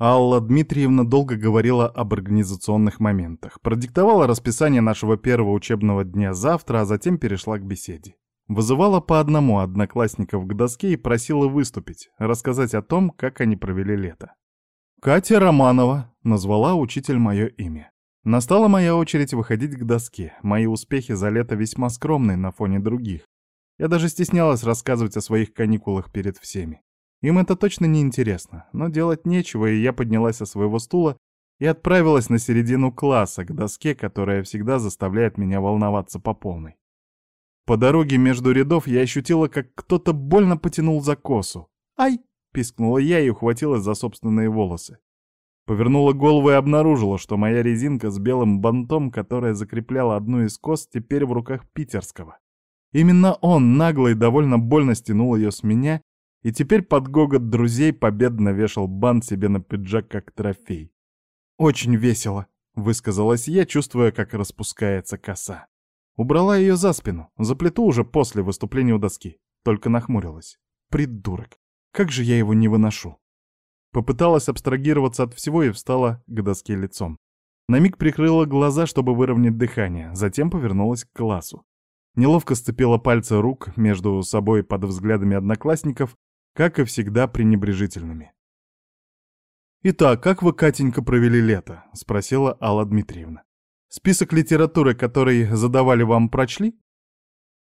Алла Дмитриевна долго говорила об организационных моментах, продиктовала расписание нашего первого учебного дня завтра, а затем перешла к беседе. Вызывала по одному одноклассников к доске и просила выступить, рассказать о том, как они провели лето. «Катя Романова», — назвала учитель мое имя. Настала моя очередь выходить к доске. Мои успехи за лето весьма скромные на фоне других. Я даже стеснялась рассказывать о своих каникулах перед всеми. Им это точно не интересно, но делать нечего, и я поднялась со своего стула и отправилась на середину класса, к доске, которая всегда заставляет меня волноваться по полной. По дороге между рядов я ощутила, как кто-то больно потянул за косу. «Ай!» — пискнула я и ухватилась за собственные волосы. Повернула голову и обнаружила, что моя резинка с белым бантом, которая закрепляла одну из кос, теперь в руках питерского. Именно он нагло и довольно больно стянул ее с меня и теперь под гогот друзей победно вешал бант себе на пиджак как трофей. «Очень весело», — высказалась я, чувствуя, как распускается коса. Убрала ее за спину, заплету уже после выступления у доски, только нахмурилась. Придурок, как же я его не выношу. Попыталась абстрагироваться от всего и встала к доске лицом. На миг прикрыла глаза, чтобы выровнять дыхание, затем повернулась к классу. Неловко сцепила пальцы рук между собой под взглядами одноклассников как и всегда пренебрежительными. «Итак, как вы, Катенька, провели лето?» — спросила Алла Дмитриевна. «Список литературы, который задавали вам, прочли?»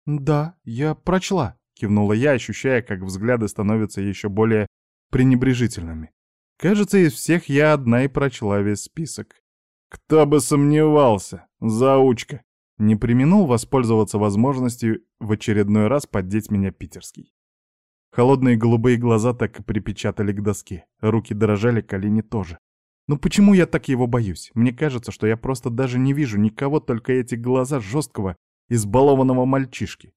«Да, я прочла», — кивнула я, ощущая, как взгляды становятся еще более пренебрежительными. Кажется, из всех я одна и прочла весь список. «Кто бы сомневался! Заучка!» Не применул воспользоваться возможностью в очередной раз поддеть меня питерский. Холодные голубые глаза так и припечатали к доске. Руки дрожали, колени тоже. Но почему я так его боюсь? Мне кажется, что я просто даже не вижу никого, только эти глаза жесткого, избалованного мальчишки.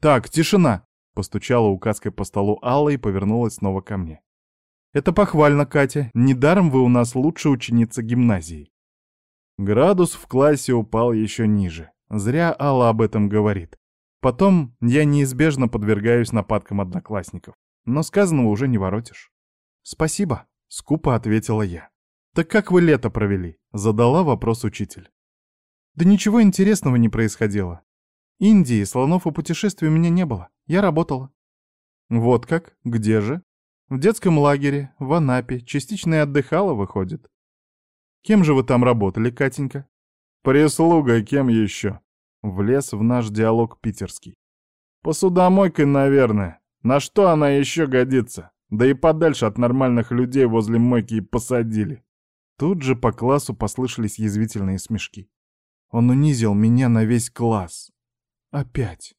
«Так, тишина!» — постучала указкой по столу Алла и повернулась снова ко мне. «Это похвально, Катя. Недаром вы у нас лучшая ученица гимназии». Градус в классе упал еще ниже. Зря Алла об этом говорит. Потом я неизбежно подвергаюсь нападкам одноклассников. Но сказанного уже не воротишь. «Спасибо», — скупо ответила я. «Так как вы лето провели?» — задала вопрос учитель. «Да ничего интересного не происходило. Индии, слонов и путешествий у меня не было. Я работала». «Вот как? Где же?» «В детском лагере, в Анапе, частично и отдыхала, выходит». «Кем же вы там работали, Катенька?» «Прислугой, кем еще?» Влез в наш диалог питерский. Посудомойкой, наверное. На что она еще годится? Да и подальше от нормальных людей возле мойки и посадили. Тут же по классу послышались язвительные смешки. Он унизил меня на весь класс. Опять.